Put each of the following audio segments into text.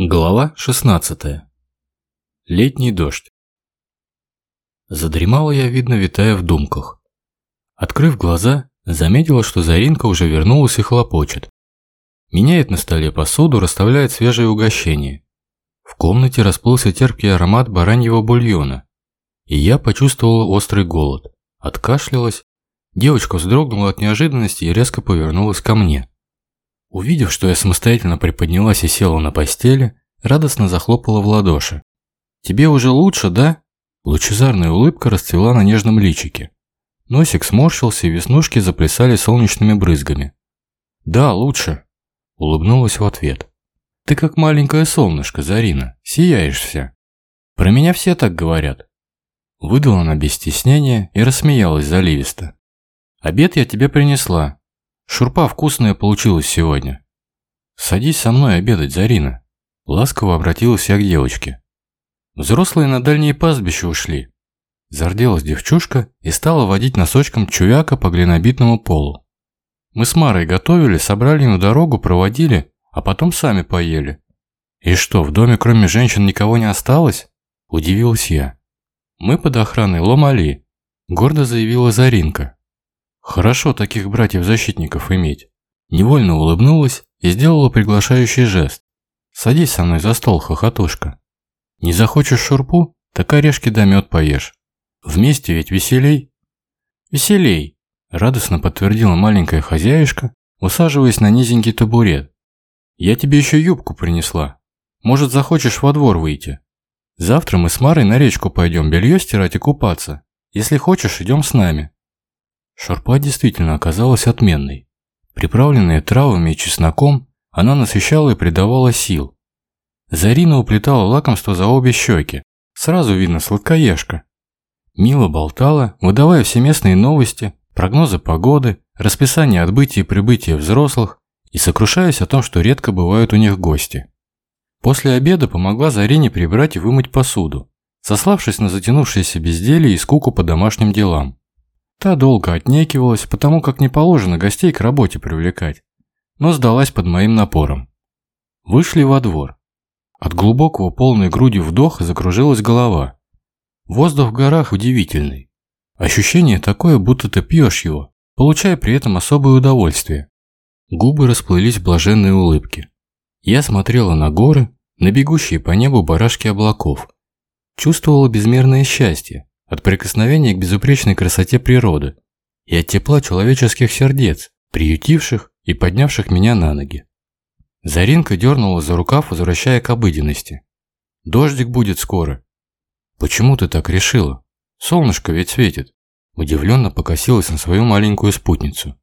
Глава 16. Летний дождь. Задремала я, видно, витая в думках. Открыв глаза, заметила, что Заринка уже вернулась и хлопочет. Меняет на столе посуду, расставляет свежие угощения. В комнате расплылся терпкий аромат бараньего бульона. И я почувствовала острый голод. Откашлялась. Девочка вздрогнула от неожиданности и резко повернулась ко мне. Увидев, что я самостоятельно приподнялась и села на постели, радостно захлопала в ладоши. «Тебе уже лучше, да?» Лучезарная улыбка расцвела на нежном личике. Носик сморщился, и веснушки заплясали солнечными брызгами. «Да, лучше», – улыбнулась в ответ. «Ты как маленькое солнышко, Зарина, сияешь вся. Про меня все так говорят». Выдала она без стеснения и рассмеялась заливисто. «Обед я тебе принесла, Шурпа вкусная получилась сегодня. Садись со мной обедать, Зарина. Ласково обратилась я к девочке. Взрослые на дальние пастбища ушли. Зарделась девчушка и стала водить носочком чуяка по глинобитному полу. Мы с Марой готовили, собрали на дорогу, проводили, а потом сами поели. И что, в доме кроме женщин никого не осталось? Удивилась я. Мы под охраной Ломали, гордо заявила Заринка. Хорошо таких братьев-защитников иметь. Невольно улыбнулась и сделала приглашающий жест. Садись со мной за стол, хохотушка. Не захочешь шурпу, так орешки да мед поешь. Вместе ведь веселей. Веселей, радостно подтвердила маленькая хозяюшка, усаживаясь на низенький табурет. Я тебе еще юбку принесла. Может, захочешь во двор выйти? Завтра мы с Марой на речку пойдем белье стирать и купаться. Если хочешь, идем с нами. Шарпа действительно оказалась отменной. Приправленная травами и чесноком, она насыщала и придавала сил. Зарина уплетала лакомство за обе щеки. Сразу видно сладкоежка. Мило болтала, выдавая все местные новости, прогнозы погоды, расписание отбытия и прибытия взрослых и сокрушаясь о том, что редко бывают у них гости. После обеда помогла Зарине прибрать и вымыть посуду, сославшись на затянувшееся безделье и скуку по домашним делам. Та долго отнекивалась, потому как не положено гостей к работе привлекать, но сдалась под моим напором. Вышли во двор. От глубокого полной грудью вдоха закружилась голова. Воздух в горах удивительный. Ощущение такое, будто ты пьешь его, получая при этом особое удовольствие. Губы расплылись в блаженной улыбке. Я смотрела на горы, на бегущие по небу барашки облаков. Чувствовала безмерное счастье, от прикосновения к безупречной красоте природы и от тепла человеческих сердец, приютивших и поднявших меня на ноги. Заринка дернула за рукав, возвращая к обыденности. «Дождик будет скоро». «Почему ты так решила? Солнышко ведь светит». Удивленно покосилась на свою маленькую спутницу.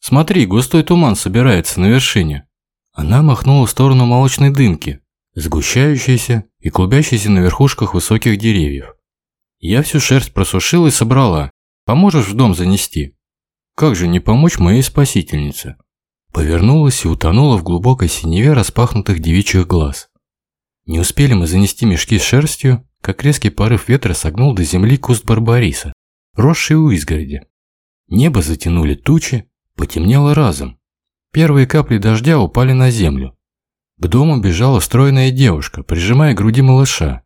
«Смотри, густой туман собирается на вершине». Она махнула в сторону молочной дымки, сгущающейся и клубящейся на верхушках высоких деревьев. Я всю шерсть просушила и собрала. Поможешь в дом занести? Как же не помочь моей спасительнице? Повернулась и утонула в глубокой синеве распахнутых девичьих глаз. Не успели мы занести мешки с шерстью, как резкий порыв ветра согнул до земли куст барбариса, росший у изгороди. Небо затянули тучи, потемнело разом. Первые капли дождя упали на землю. К дому бежала стройная девушка, прижимая к груди малыша.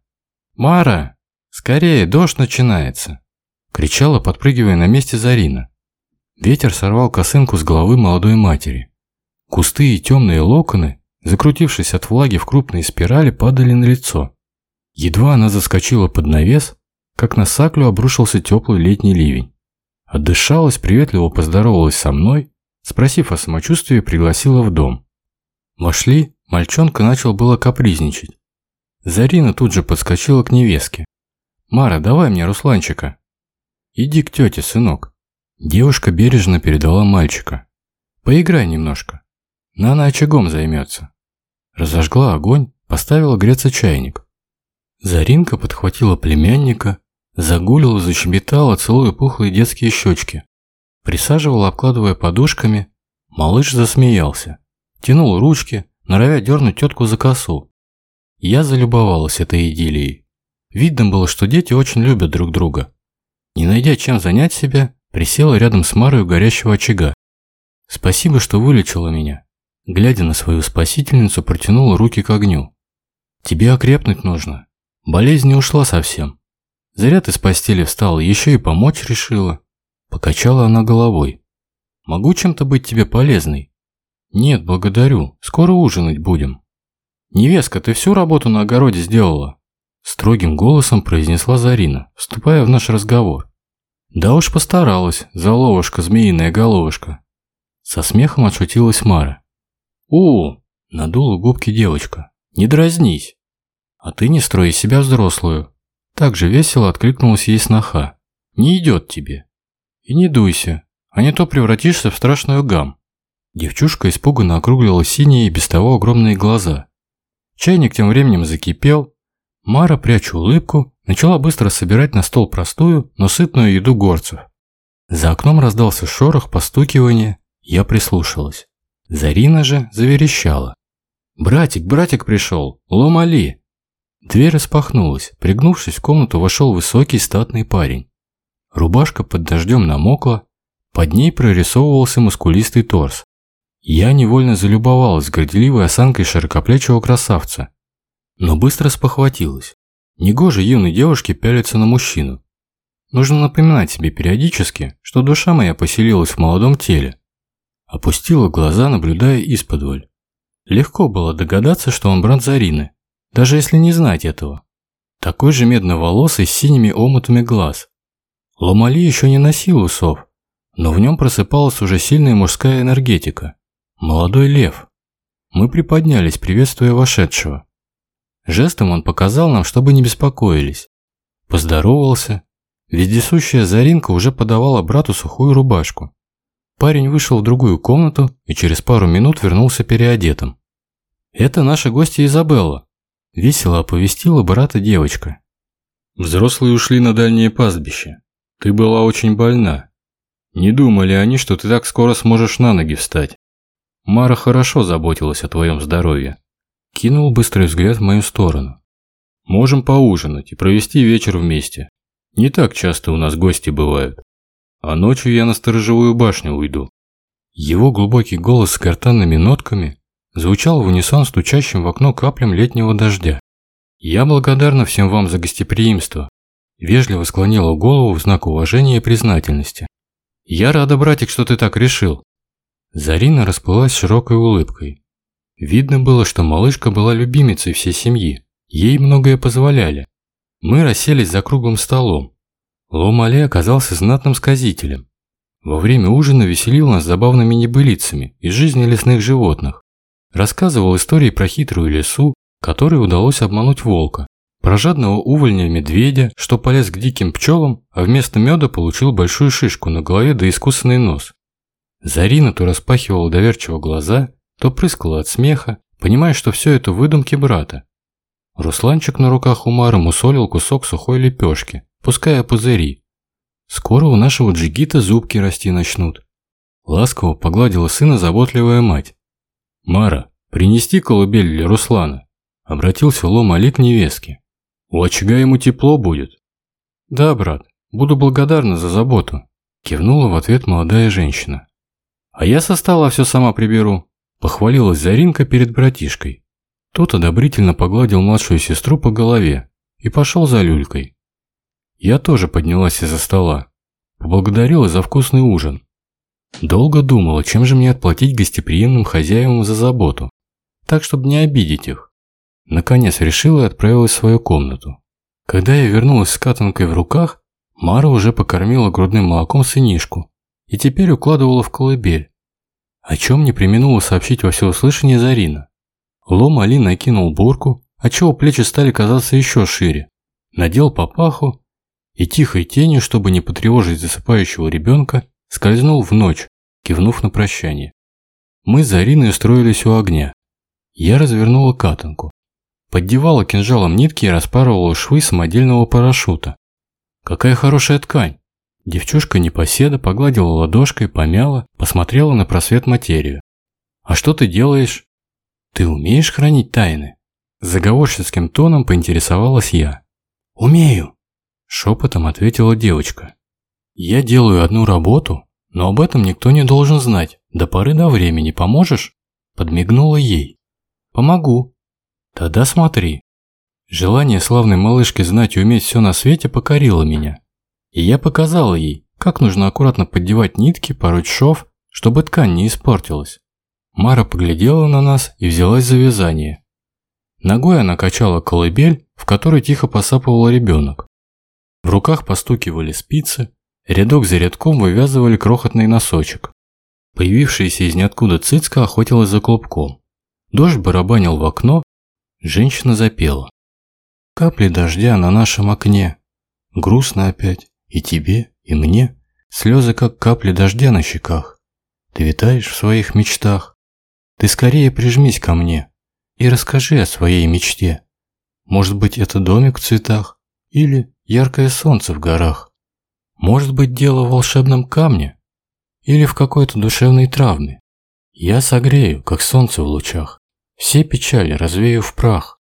«Мара!» «Скорее, дождь начинается!» – кричала, подпрыгивая на месте Зарина. Ветер сорвал косынку с головы молодой матери. Густые темные локоны, закрутившись от влаги в крупные спирали, падали на лицо. Едва она заскочила под навес, как на саклю обрушился теплый летний ливень. Отдышалась, приветливо поздоровалась со мной, спросив о самочувствии, пригласила в дом. Вошли, мальчонка начал было капризничать. Зарина тут же подскочила к невестке. «Мара, давай мне Русланчика». «Иди к тете, сынок». Девушка бережно передала мальчика. «Поиграй немножко. Нана очагом займется». Разожгла огонь, поставила греться чайник. Заринка подхватила племянника, загулила, защебетала, целуя пухлые детские щечки. Присаживала, обкладывая подушками. Малыш засмеялся. Тянул ручки, норовя дернуть тетку за косу. Я залюбовалась этой идиллией. Видно было, что дети очень любят друг друга. Не найдя чем занять себя, присела рядом с Марой у горящего очага. «Спасибо, что вылечила меня». Глядя на свою спасительницу, протянула руки к огню. Тебе окрепнуть нужно. Болезнь не ушла совсем. Зря ты с постели встала, еще и помочь решила. Покачала она головой. Могу чем-то быть тебе полезной? Нет, благодарю. Скоро ужинать будем. Невестка, ты всю работу на огороде сделала? Строгим голосом произнесла Зарина, вступая в наш разговор. Да уж постаралась, заловушка, змеиная головушка. Со смехом отшутилась Мара. «У, надула губки девочка. Не дразнись. А ты не строй из себя взрослую. Так же весело откликнулась ей сноха. Не идет тебе. И не дуйся, а не то превратишься в страшную гам. Девчушка испуганно округлила синие и без того огромные глаза. Чайник тем временем закипел. Мара, пряча улыбку, начала быстро собирать на стол простую, но сытную еду горцев. За окном раздался шорох, постукивание. Я прислушалась. Зарина же заверещала. «Братик, братик пришел! Ломали!» Дверь распахнулась. Пригнувшись в комнату, вошел высокий статный парень. Рубашка под дождем намокла, под ней прорисовывался мускулистый торс. Я невольно залюбовалась горделивой осанкой широкоплечего красавца. Но быстро спохватилась. Негоже юной девушке пялиться на мужчину. Нужно напоминать себе периодически, что душа моя поселилась в молодом теле. Опустила глаза, наблюдая исподволь. Легко было догадаться, что он брат Зарины, даже если не знать этого. Такой же медноволосый с синими омутами глаз. Ломали еще не носил усов, но в нем просыпалась уже сильная мужская энергетика. Молодой лев. Мы приподнялись, приветствуя вошедшего. Жестом он показал нам, чтобы не беспокоились. Поздоровался. Вездесущая Заринка уже подавала брату сухую рубашку. Парень вышел в другую комнату и через пару минут вернулся переодетым. «Это наша гостья Изабелла», – весело оповестила брата девочка. «Взрослые ушли на дальнее пастбище. Ты была очень больна. Не думали они, что ты так скоро сможешь на ноги встать. Мара хорошо заботилась о твоем здоровье». Кинул быстрый взгляд в мою сторону. «Можем поужинать и провести вечер вместе. Не так часто у нас гости бывают а ночью я на сторожевую башню уйду». Его глубокий голос с картанными нотками звучал в унисон стучащим в окно каплям летнего дождя. «Я благодарна всем вам за гостеприимство», вежливо склонила голову в знак уважения и признательности. «Я рада, братик, что ты так решил». Зарина расплылась широкой улыбкой. Видно было, что малышка была любимицей всей семьи, ей многое позволяли. Мы расселись за круглым столом, Ломале оказался знатным сказителем. Во время ужина веселил нас забавными небылицами из жизни лесных животных. Рассказывал истории про хитрую лесу, которой удалось обмануть волка, про жадного увольня медведя, что полез к диким пчелам, а вместо меда получил большую шишку на голове да искусанный нос. Зарина то распахивала доверчиво глаза, то прыскала от смеха, понимая, что все это выдумки брата. Русланчик на руках Умара мусолил кусок сухой лепешки, пуская пузыри. Скоро у нашего джигита зубки расти начнут. Ласково погладила сына заботливая мать. «Мара, принести колыбель для Руслана?» Обратился Лом Али к невестке. «У очага ему тепло будет». «Да, брат, буду благодарна за заботу», кивнула в ответ молодая женщина. «А я со стола все сама приберу», похвалилась Заринка перед братишкой. Тот одобрительно погладил младшую сестру по голове и пошел за люлькой. Я тоже поднялась из-за стола. Поблагодарила за вкусный ужин. Долго думала, чем же мне отплатить гостеприимным хозяевам за заботу, так, чтобы не обидеть их. Наконец решила и отправилась в свою комнату. Когда я вернулась с катанкой в руках, Мара уже покормила грудным молоком сынишку и теперь укладывала в колыбель. О чем не применула сообщить во всеуслышание Зарина. Лом Али накинул бурку, отчего плечи стали казаться еще шире, надел папаху и тихой тенью, чтобы не потревожить засыпающего ребенка, скользнул в ночь, кивнув на прощание. Мы с Зариной устроились у огня. Я развернула катанку. Поддевала кинжалом нитки и распарывала швы самодельного парашюта. Какая хорошая ткань! Девчушка непоседа погладила ладошкой, помяла, посмотрела на просвет материю. «А что ты делаешь?» «Ты умеешь хранить тайны?» Заговорщицким тоном поинтересовалась я. «Умею», Шепотом ответила девочка. «Я делаю одну работу, но об этом никто не должен знать. До поры до времени поможешь?» Подмигнула ей. «Помогу». «Тогда смотри». Желание славной малышки знать и уметь все на свете покорило меня. И я показала ей, как нужно аккуратно поддевать нитки, пороть шов, чтобы ткань не испортилась. Мара поглядела на нас и взялась за вязание. Ногой она качала колыбель, в которой тихо посапывал ребенок. В руках постукивали спицы, рядок за рядком вывязывали крохотный носочек. Появившаяся из ниоткуда цицка охотилась за клубком. Дождь барабанил в окно, женщина запела. Капли дождя на нашем окне. Грустно опять. И тебе, и мне. Слезы, как капли дождя на щеках. Ты витаешь в своих мечтах. Ты скорее прижмись ко мне и расскажи о своей мечте. Может быть, это домик в цветах или яркое солнце в горах. Может быть, дело в волшебном камне или в какой-то душевной травме. Я согрею, как солнце в лучах, все печали развею в прах.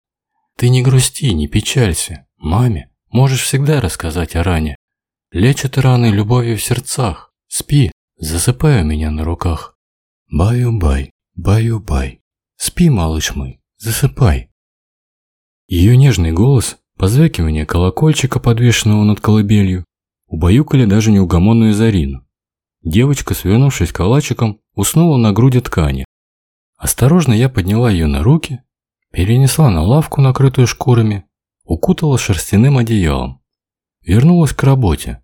Ты не грусти, не печалься, маме, можешь всегда рассказать о ране. Лечат раны любовью в сердцах, спи, засыпай у меня на руках. Баю-бай, баю-бай, спи, малыш мой, засыпай. Ее нежный голос, позвякивание колокольчика, подвешенного над колыбелью, убаюкали даже неугомонную Зарину. Девочка, свернувшись калачиком, уснула на груди ткани. Осторожно я подняла ее на руки, перенесла на лавку, накрытую шкурами, укутала шерстяным одеялом. Вернулась к работе.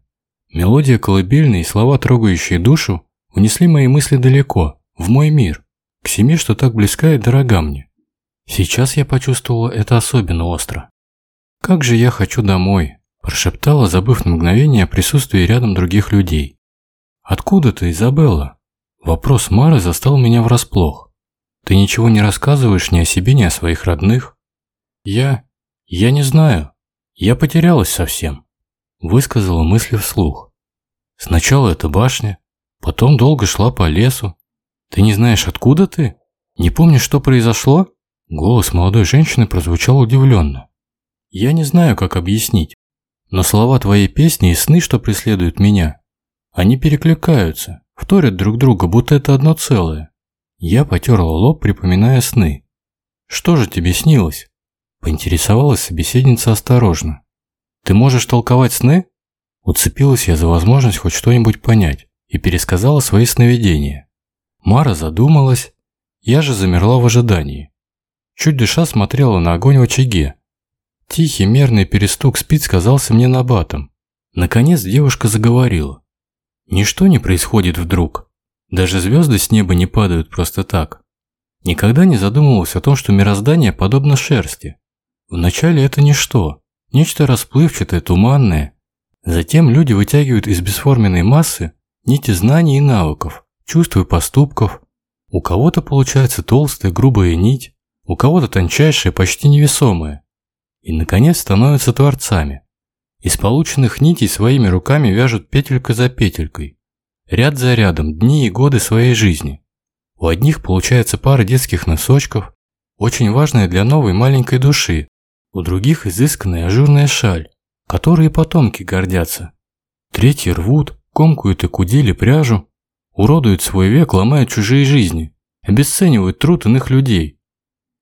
Мелодия колыбельной и слова, трогающие душу, унесли мои мысли далеко, в мой мир, к семье, что так близка и дорога мне. Сейчас я почувствовала это особенно остро. «Как же я хочу домой», – прошептала, забыв на мгновение о присутствии рядом других людей. «Откуда ты, Изабелла?» Вопрос Мары застал меня врасплох. «Ты ничего не рассказываешь ни о себе, ни о своих родных?» «Я... я не знаю. Я потерялась совсем», – высказала мысли вслух. «Сначала это башня, потом долго шла по лесу. Ты не знаешь, откуда ты? Не помнишь, что произошло?» Голос молодой женщины прозвучал удивленно. «Я не знаю, как объяснить, но слова твоей песни и сны, что преследуют меня, они перекликаются, вторят друг друга, будто это одно целое. Я потерла лоб, припоминая сны. «Что же тебе снилось?» Поинтересовалась собеседница осторожно. «Ты можешь толковать сны?» Уцепилась я за возможность хоть что-нибудь понять и пересказала свои сновидения. Мара задумалась, я же замерла в ожидании. Чуть дыша смотрела на огонь в очаге. Тихий мерный перестук спиц казался мне набатом. Наконец девушка заговорила. Ничто не происходит вдруг. Даже звезды с неба не падают просто так. Никогда не задумывался о том, что мироздание подобно шерсти. Вначале это ничто, нечто расплывчатое, туманное. Затем люди вытягивают из бесформенной массы нити знаний и навыков, чувств и поступков. У кого-то получается толстая, грубая нить, у кого-то тончайшая, почти невесомая. И, наконец, становятся творцами. Из полученных нитей своими руками вяжут петелька за петелькой. Ряд за рядом, дни и годы своей жизни. У одних получается пара детских носочков, очень важная для новой маленькой души. У других изысканная ажурная шаль, которой потомки гордятся. Третьи рвут, комкают и кудили пряжу, уродуют свой век, ломают чужие жизни, обесценивают труд иных людей.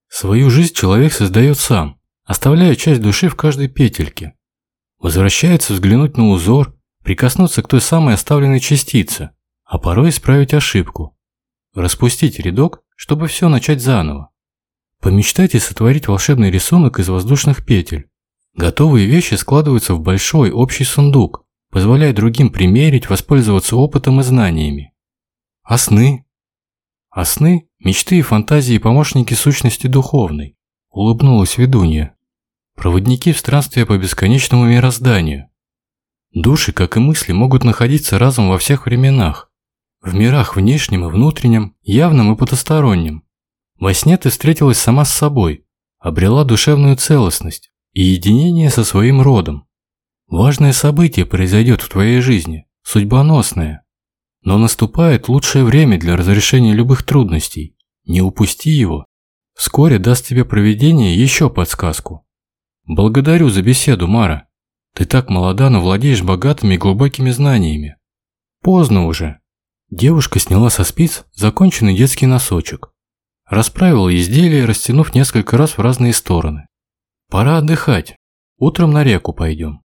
Свою жизнь человек создает сам, оставляя часть души в каждой петельке. Возвращается взглянуть на узор, прикоснуться к той самой оставленной частице, а порой исправить ошибку. Распустить рядок, чтобы все начать заново. Помечтайте сотворить волшебный рисунок из воздушных петель. Готовые вещи складываются в большой общий сундук, позволяя другим примерить, воспользоваться опытом и знаниями. А сны? А сны – мечты и фантазии помощники сущности духовной, улыбнулась ведунья. Проводники в странстве по бесконечному мирозданию. Души, как и мысли, могут находиться разом во всех временах. В мирах внешнем и внутреннем, явном и потустороннем. Во сне ты встретилась сама с собой, обрела душевную целостность и единение со своим родом. Важное событие произойдет в твоей жизни, судьбоносное. Но наступает лучшее время для разрешения любых трудностей. Не упусти его. Вскоре даст тебе проведение еще подсказку. Благодарю за беседу, Мара. Ты так молода, но владеешь богатыми и глубокими знаниями. Поздно уже. Девушка сняла со спиц законченный детский носочек. Расправила изделие, растянув несколько раз в разные стороны. Пора отдыхать. Утром на реку пойдем.